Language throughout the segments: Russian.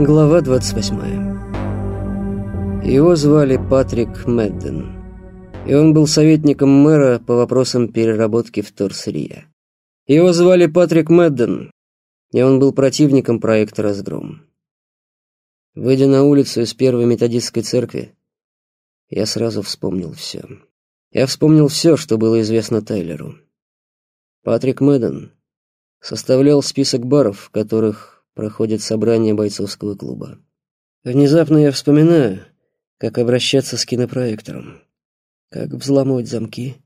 Глава 28. Его звали Патрик Медден, и он был советником мэра по вопросам переработки вторсырья. Его звали Патрик Медден, и он был противником проекта «Разгром». Выйдя на улицу из первой методистской церкви, я сразу вспомнил все. Я вспомнил все, что было известно Тайлеру. Патрик Мэдден составлял список баров, в которых проходит собрание бойцовского клуба. Внезапно я вспоминаю, как обращаться с кинопроектором, как взламывать замки.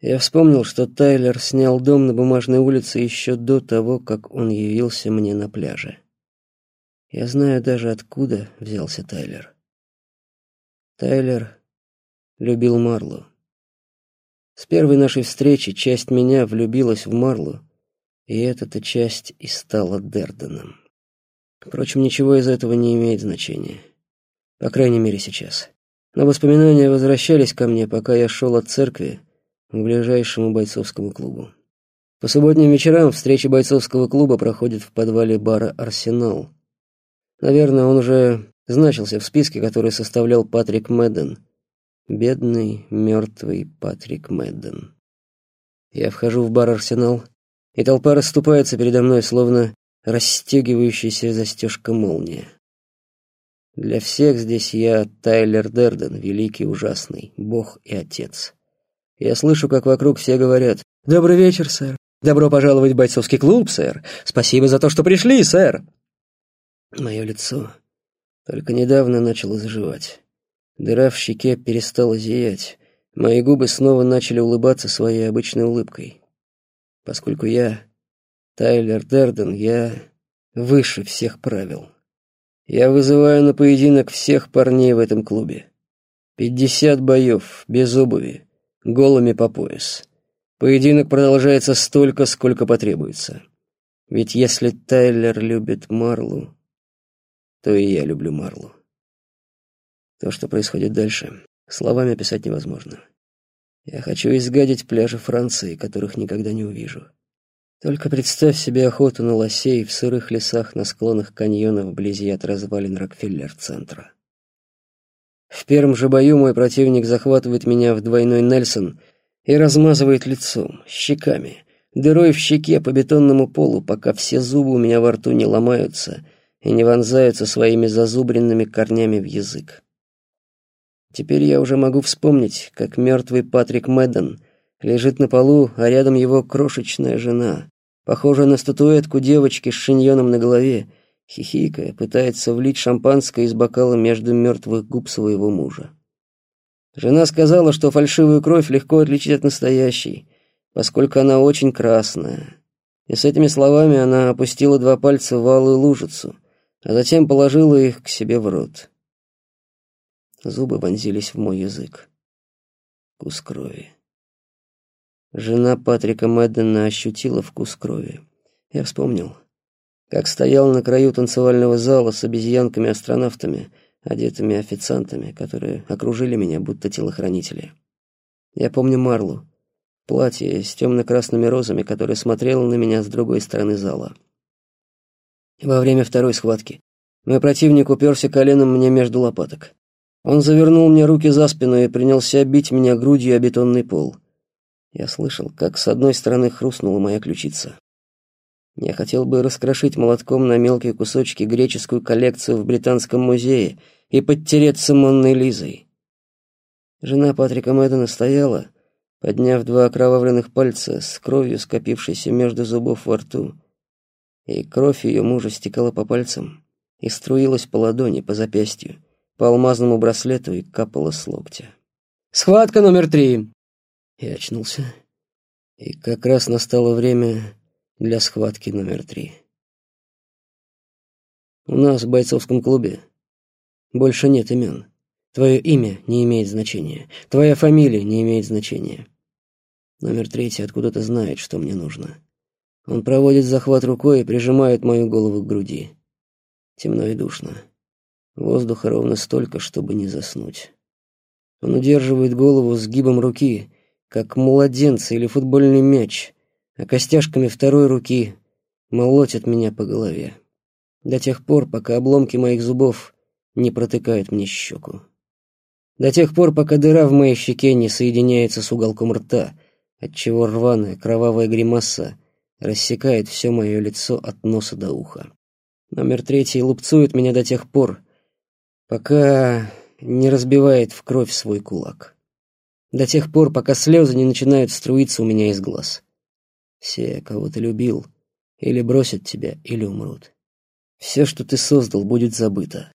Я вспомнил, что Тайлер снял дом на Бумажной улице еще до того, как он явился мне на пляже. Я знаю даже, откуда взялся Тайлер. Тайлер любил Марлу. С первой нашей встречи часть меня влюбилась в Марлу, и эта-то часть и стала Дерденом. Впрочем, ничего из этого не имеет значения. По крайней мере, сейчас. Но воспоминания возвращались ко мне, пока я шел от церкви к ближайшему бойцовскому клубу. По субботним вечерам встречи бойцовского клуба проходят в подвале бара «Арсенал». Наверное, он уже значился в списке, который составлял Патрик Мэдден, Бедный, мертвый Патрик Мэдден. Я вхожу в бар «Арсенал», и толпа расступается передо мной, словно расстегивающаяся застежка молния. Для всех здесь я Тайлер Дерден, великий, ужасный, бог и отец. Я слышу, как вокруг все говорят «Добрый вечер, сэр! Добро пожаловать в бойцовский клуб, сэр! Спасибо за то, что пришли, сэр!» Мое лицо только недавно начало заживать. Дыра в щеке перестала зиять. Мои губы снова начали улыбаться своей обычной улыбкой. Поскольку я Тайлер Дерден, я выше всех правил. Я вызываю на поединок всех парней в этом клубе. Пятьдесят боев, без обуви, голыми по пояс. Поединок продолжается столько, сколько потребуется. Ведь если Тайлер любит Марлу, то и я люблю Марлу. То, что происходит дальше, словами описать невозможно. Я хочу изгадить пляжи Франции, которых никогда не увижу. Только представь себе охоту на лосей в сырых лесах на склонах каньонов вблизи от развалин Рокфеллер-центра. В первом же бою мой противник захватывает меня в двойной Нельсон и размазывает лицом, щеками, дырой в щеке по бетонному полу, пока все зубы у меня во рту не ломаются и не вонзаются своими зазубренными корнями в язык. Теперь я уже могу вспомнить, как мертвый Патрик Мэдден лежит на полу, а рядом его крошечная жена, похожая на статуэтку девочки с шиньоном на голове, хихикая, пытается влить шампанское из бокала между мертвых губ своего мужа. Жена сказала, что фальшивую кровь легко отличить от настоящей, поскольку она очень красная. И с этими словами она опустила два пальца в алую лужицу, а затем положила их к себе в рот. Зубы вонзились в мой язык. Вкус крови. Жена Патрика Мэддена ощутила вкус крови. Я вспомнил, как стоял на краю танцевального зала с обезьянками-астронавтами, одетыми официантами, которые окружили меня, будто телохранители. Я помню Марлу, платье с темно-красными розами, которое смотрело на меня с другой стороны зала. Во время второй схватки мой противник уперся коленом мне между лопаток. Он завернул мне руки за спину и принялся бить меня грудью о бетонный пол. Я слышал, как с одной стороны хрустнула моя ключица. Я хотел бы раскрошить молотком на мелкие кусочки греческую коллекцию в Британском музее и подтереться Монной Лизой. Жена Патрика Мэддена стояла, подняв два окровавленных пальца с кровью, скопившейся между зубов во рту. И кровь ее мужа стекала по пальцам и струилась по ладони, по запястью по алмазному браслету и капала с локтя. «Схватка номер три!» Я очнулся, и как раз настало время для схватки номер три. У нас в бойцовском клубе больше нет имен. Твое имя не имеет значения, твоя фамилия не имеет значения. Номер третий откуда-то знает, что мне нужно. Он проводит захват рукой и прижимает мою голову к груди. Темно и душно. Воздуха ровно столько, чтобы не заснуть. Он удерживает голову сгибом руки, как младенца или футбольный мяч, а костяшками второй руки молотит меня по голове. До тех пор, пока обломки моих зубов не протыкают мне щеку. До тех пор, пока дыра в моей щеке не соединяется с уголком рта, отчего рваная кровавая гримаса рассекает все мое лицо от носа до уха. Номер третий лупцует меня до тех пор, пока не разбивает в кровь свой кулак. До тех пор, пока слезы не начинают струиться у меня из глаз. Все, кого ты любил, или бросят тебя, или умрут. Все, что ты создал, будет забыто.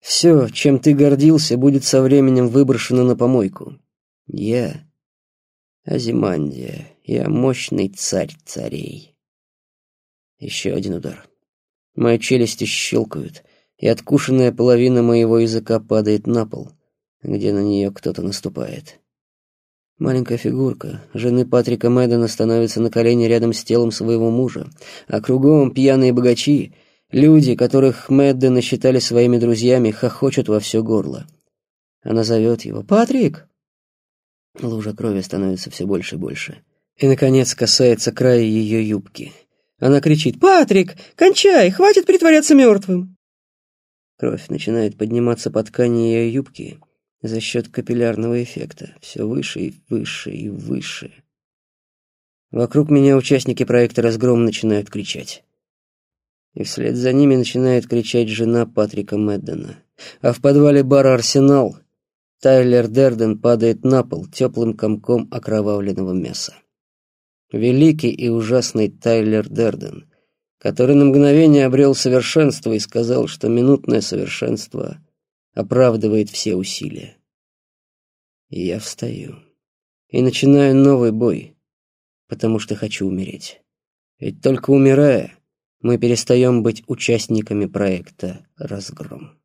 Все, чем ты гордился, будет со временем выброшено на помойку. Я — Азимандия, я мощный царь царей. Еще один удар. Мои челюсти щелкают, и откушенная половина моего языка падает на пол, где на нее кто-то наступает. Маленькая фигурка жены Патрика Мэддена становится на колени рядом с телом своего мужа, а кругом пьяные богачи — Люди, которых Мэддена считали своими друзьями, хохочут во все горло. Она зовет его «Патрик!». Лужа крови становится все больше и больше. И, наконец, касается края ее юбки. Она кричит «Патрик, кончай, хватит притворяться мертвым!». Кровь начинает подниматься по ткани ее юбки за счет капиллярного эффекта. Все выше и выше и выше. Вокруг меня участники проекта «Разгром» начинают кричать и вслед за ними начинает кричать жена Патрика Мэддена. А в подвале бара «Арсенал» Тайлер Дерден падает на пол теплым комком окровавленного мяса. Великий и ужасный Тайлер Дерден, который на мгновение обрел совершенство и сказал, что минутное совершенство оправдывает все усилия. И я встаю и начинаю новый бой, потому что хочу умереть. Ведь только умирая, мы перестаем быть участниками проекта «Разгром».